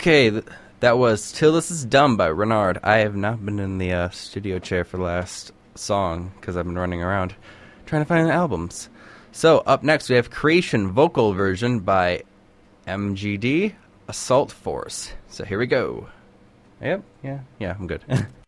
Okay. That was Till This Is Done by Renard. I have not been in the uh, studio chair for the last song because I've been running around trying to find the albums. So, up next, we have Creation Vocal Version by MGD Assault Force. So, here we go. Yep, yeah, yeah, I'm good.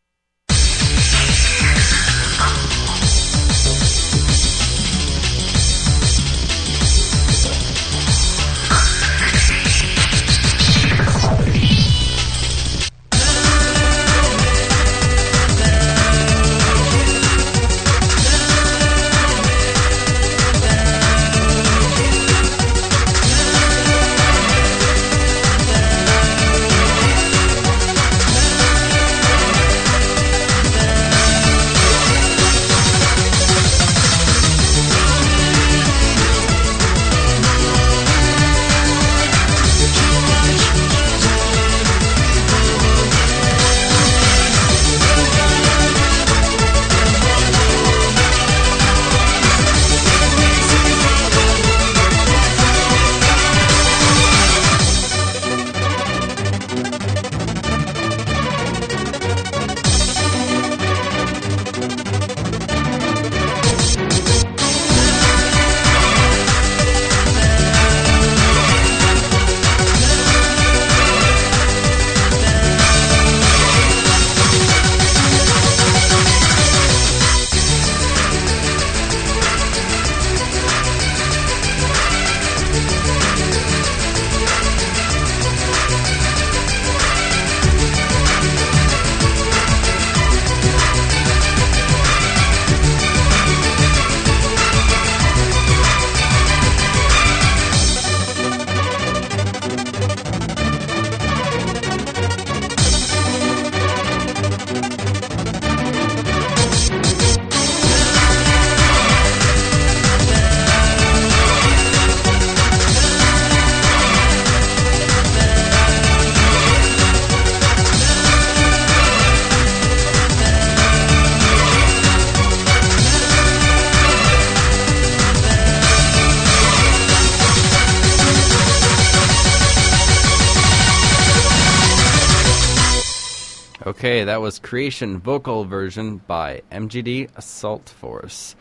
Okay, that was Creation Vocal Version by MGD Assault Force.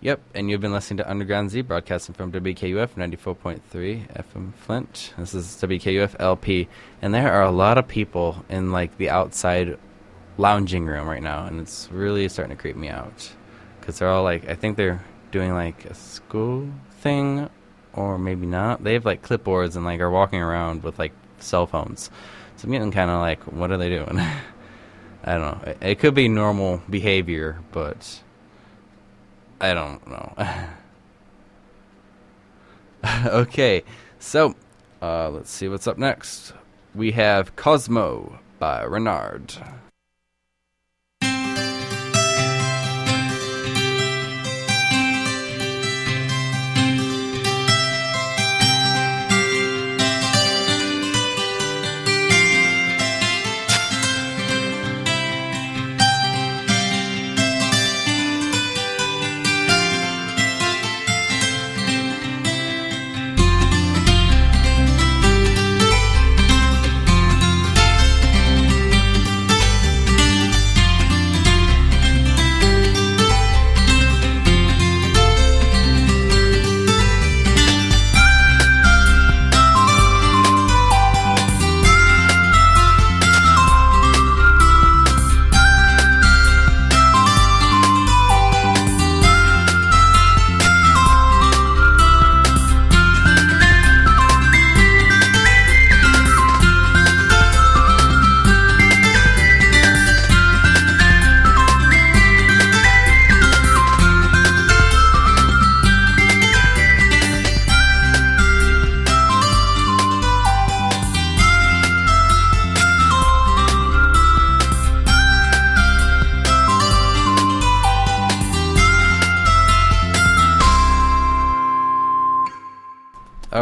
Yep, and you've been listening to Underground Z, broadcasting from WKUF 94.3 FM Flint. This is WKUF LP, and there are a lot of people in like the outside lounging room right now, and it's really starting to creep me out because they're all like, I think they're doing like a school thing, or maybe not. They have like clipboards and like are walking around with like cell phones. So I'm getting kind of like, what are they doing? I don't know. It, could be normal behavior, but I don't know. okay, so uh, let's see what's up next. We have Cosmo by Renard.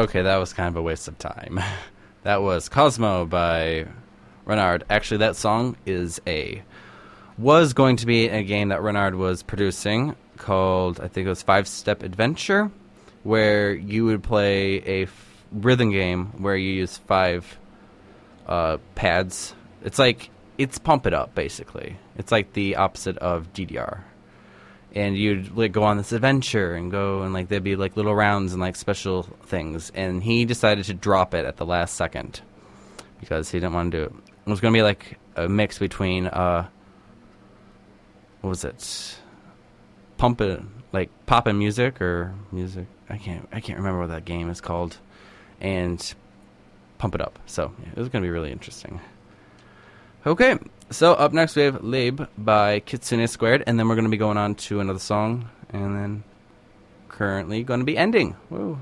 Okay, that was kind of a waste of time. that was Cosmo by Renard. Actually, that song is a was going to be a game that Renard was producing called I think it was Five Step Adventure, where you would play a f- rhythm game where you use five uh, pads. It's like it's pump it up basically. It's like the opposite of DDR. And you'd like go on this adventure and go and like there'd be like little rounds and like special things. And he decided to drop it at the last second because he didn't want to do it. It was going to be like a mix between uh, what was it? Pump it like pop'n music or music. I can't I can't remember what that game is called. And pump it up. So yeah, it was going to be really interesting. Okay, so up next we have Lib by Kitsune Squared, and then we're going to be going on to another song, and then currently going to be ending. Woo.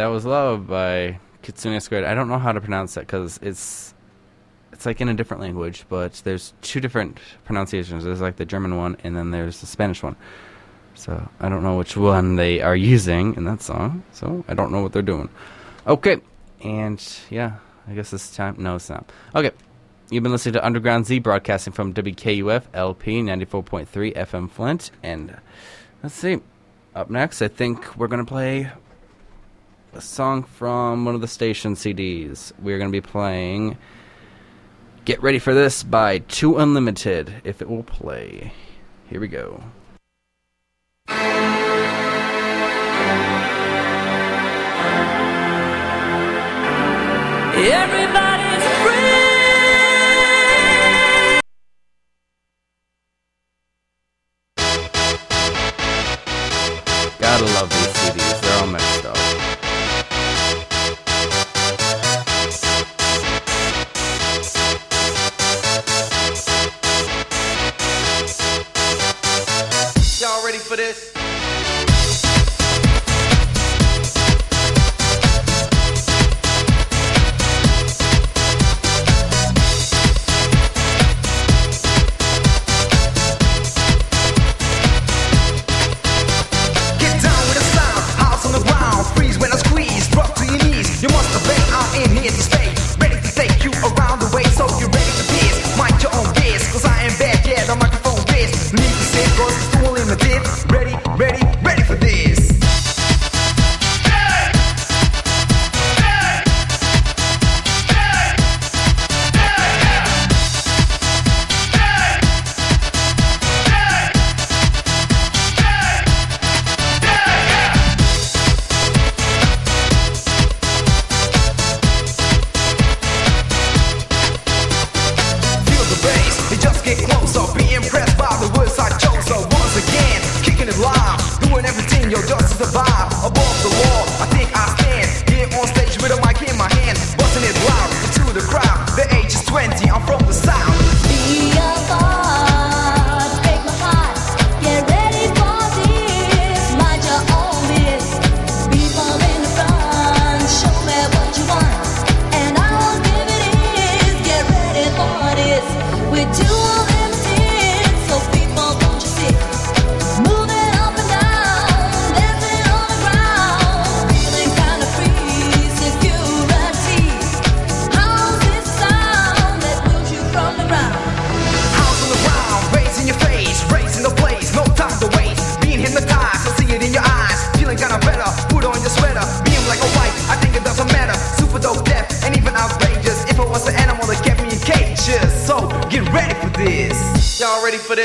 That was Love by Kitsune Squared. I don't know how to pronounce that because it's it's like in a different language, but there's two different pronunciations. There's like the German one, and then there's the Spanish one. So I don't know which one they are using in that song. So I don't know what they're doing. Okay, and yeah, I guess it's time. No, it's not. Okay, you've been listening to Underground Z broadcasting from WKUF LP 94.3 FM Flint, and let's see. Up next, I think we're gonna play a song from one of the station CDs. We're going to be playing Get Ready for This by 2 Unlimited, if it will play. Here we go. Everybody's yo, just survive above the wall. I think I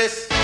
this?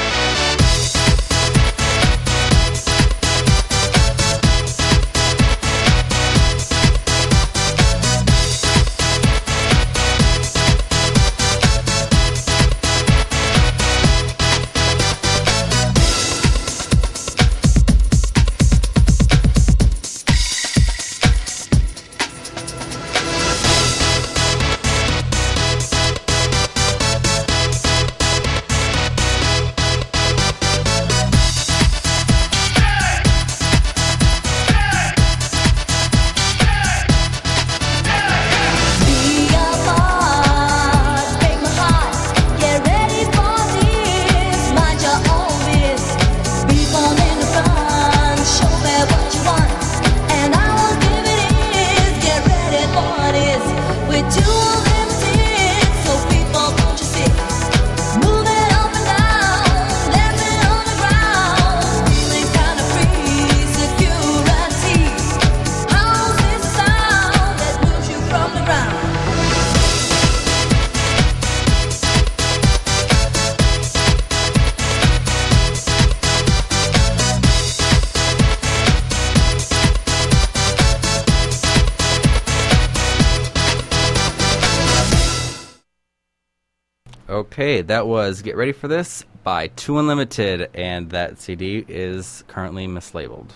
That was Get Ready for This by 2 Unlimited, and that CD is currently mislabeled.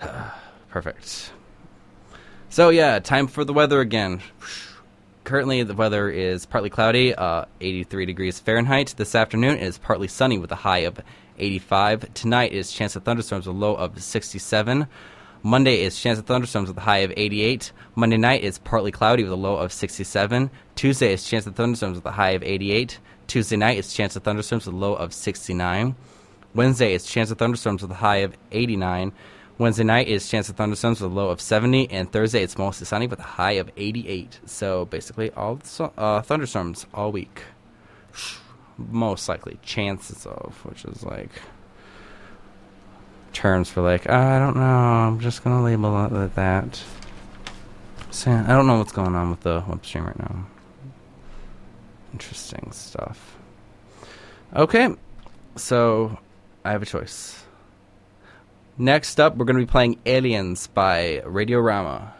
Perfect. So, yeah, time for the weather again. Currently, the weather is partly cloudy, uh, 83 degrees Fahrenheit. This afternoon it is partly sunny with a high of 85. Tonight is chance of thunderstorms with a low of 67. Monday is chance of thunderstorms with a high of 88. Monday night is partly cloudy with a low of 67. Tuesday is chance of thunderstorms with a high of 88. Tuesday night it's chance of thunderstorms with a low of 69. Wednesday it's chance of thunderstorms with a high of 89. Wednesday night is chance of thunderstorms with a low of 70, and Thursday it's mostly sunny with a high of 88. So basically, all uh, thunderstorms all week. Most likely, chances of, which is like terms for like I don't know. I'm just gonna label it that. So, I don't know what's going on with the web stream right now. Interesting stuff. Okay, so I have a choice. Next up, we're going to be playing Aliens by Radiorama.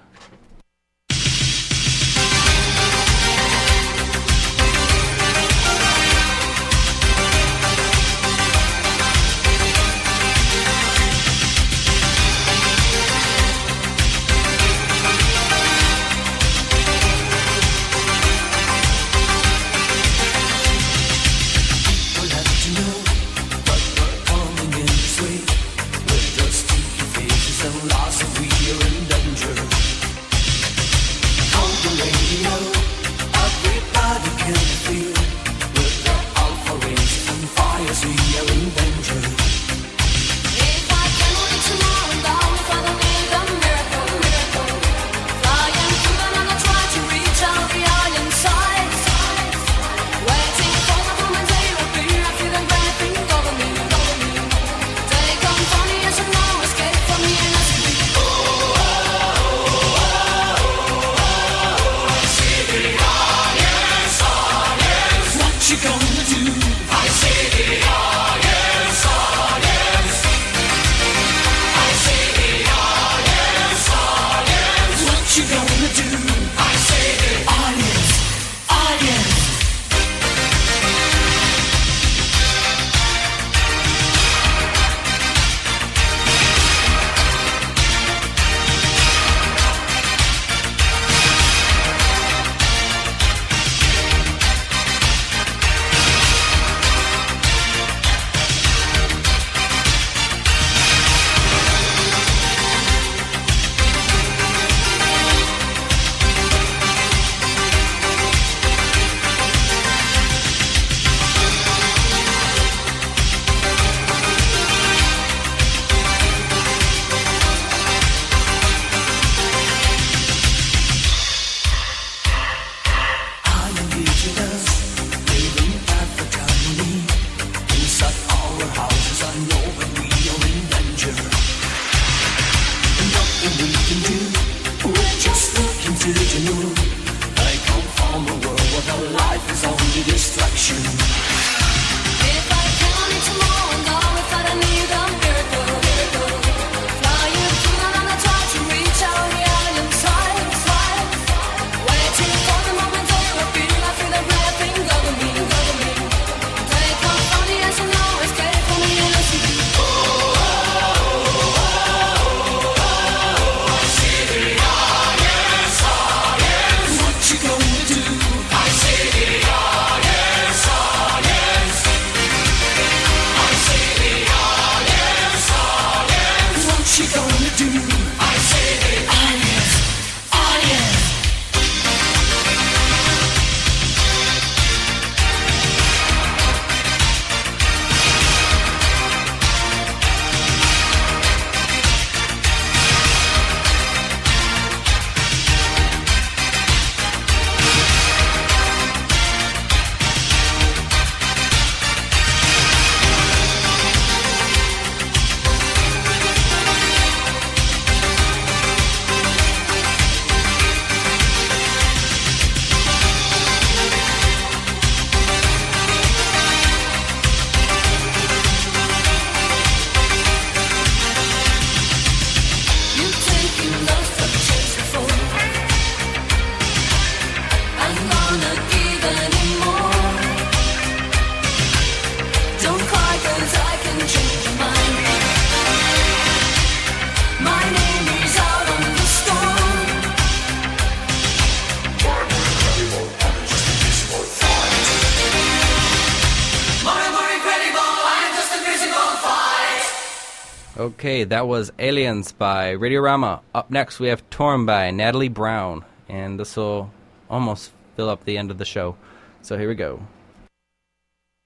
Okay, that was Aliens by Radiorama. Up next, we have Torn by Natalie Browne, and this will almost fill up the end of the show. So here we go.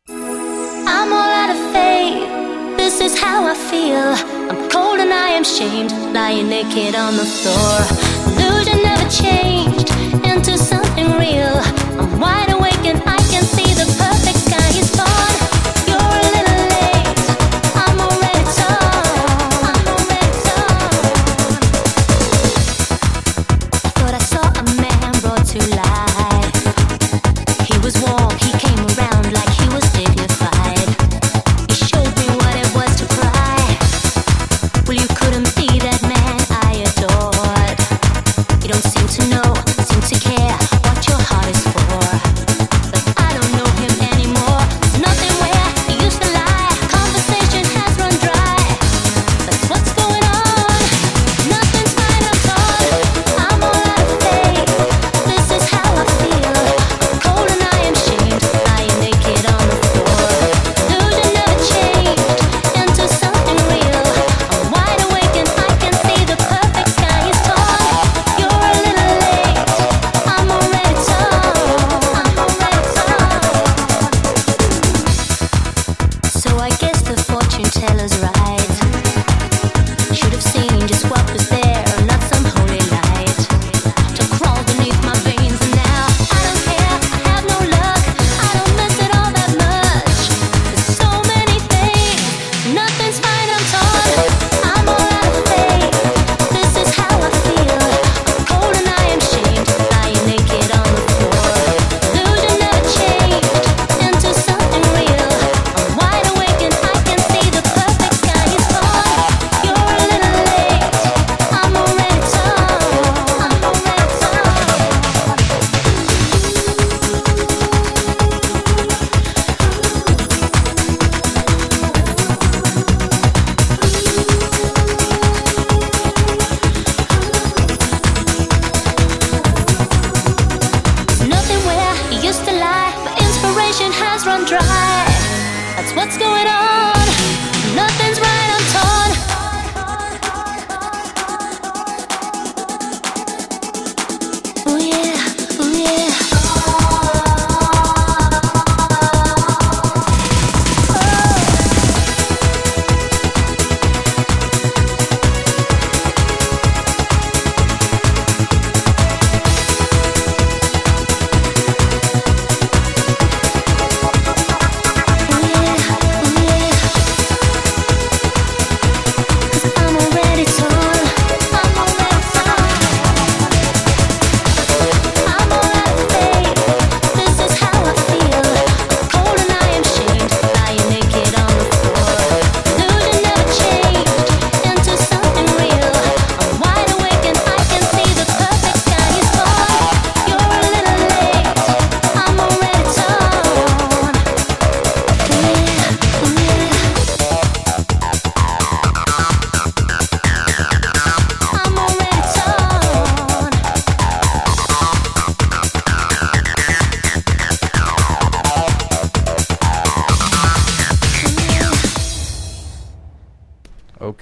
I'm all out of faith. This is how I feel. I'm cold and I am shamed, lying naked on the floor. Illusion never changed into something real. I'm wide awake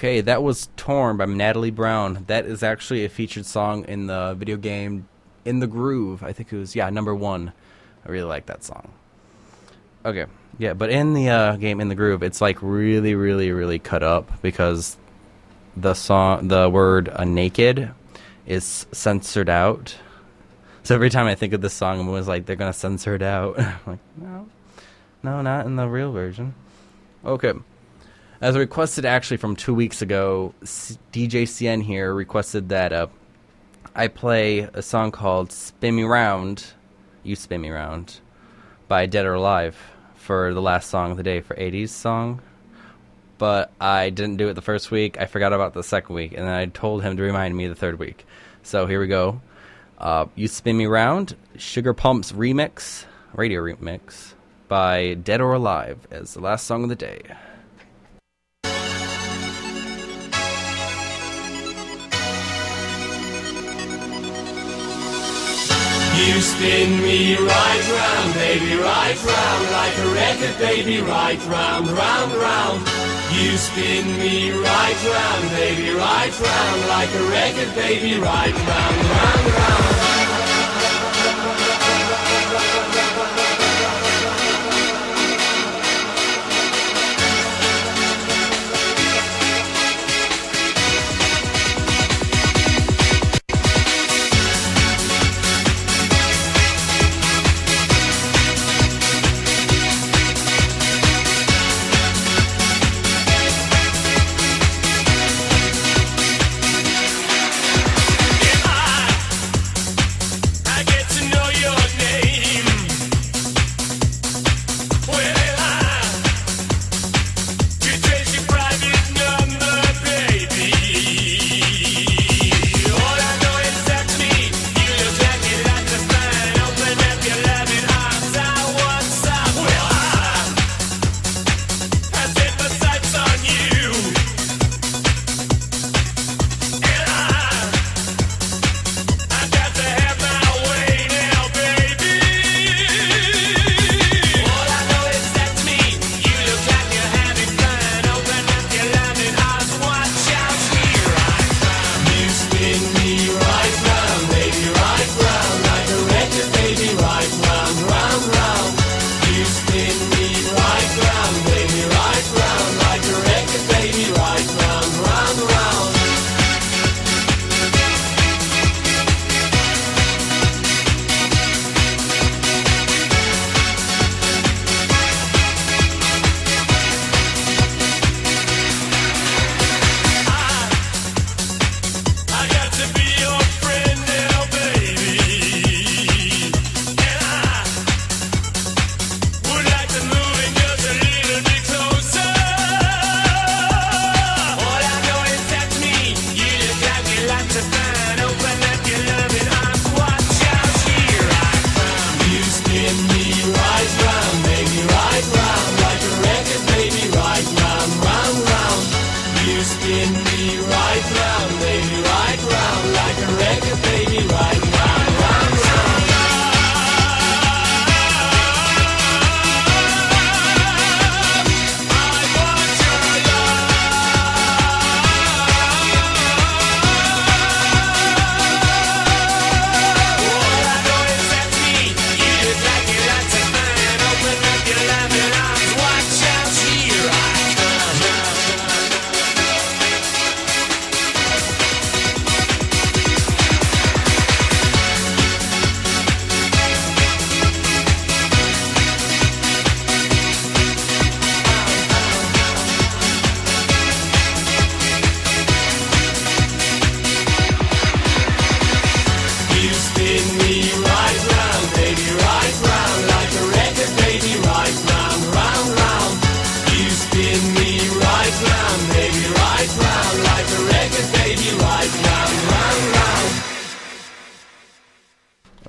Okay, that was Torn by Natalie Browne. That is actually a featured song in the video game In the Groove. I think it was, yeah, number one. I really like that song. Okay, yeah, but in the uh, game In the Groove, it's like really, really, really cut up because the song, the word uh, naked is censored out. So every time I think of this song, I'm always like, they're going to censor it out. I'm like, no, no, not in the real version. Okay. As requested actually from two weeks ago, DJ CN here requested that uh, I play a song called Spin Me Round, You Spin Me Round, by Dead or Alive for the last song of the day for 80s song. But I didn't do it the first week. I forgot about the second week, and then I told him to remind me the third week. So here we go. Uh, you Spin Me Round, Sugar Pump's remix, radio remix, by Dead or Alive as the last song of the day. You spin me right round, baby, right round, like a record, baby, right round, round, round. You spin me right round, baby, right round, like a record, baby, right round, round, round.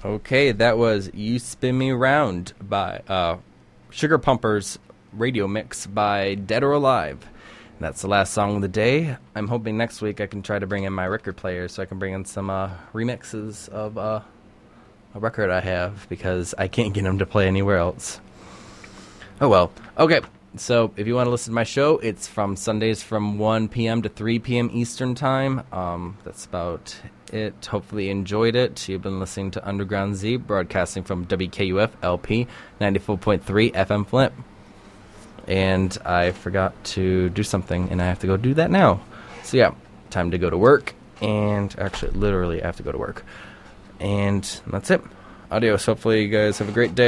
Okay, that was You Spin Me Round by uh, Sugar Pumpers radio mix by Dead or Alive. That's the last song of the day. I'm hoping next week I can try to bring in my record player so I can bring in some uh, remixes of uh, a record I have because I can't get them to play anywhere else. Oh well. Okay. So if you want to listen to my show, it's from Sundays from 1 p.m. to 3 p.m. Eastern Time. Um, that's about it. Hopefully you enjoyed it. You've been listening to Underground Z, broadcasting from WKUF LP 94.3 FM Flint. And I forgot to do something, and I have to go do that now. So yeah, time to go to work. And actually, literally, I have to go to work. And that's it. Adios. Hopefully you guys have a great day.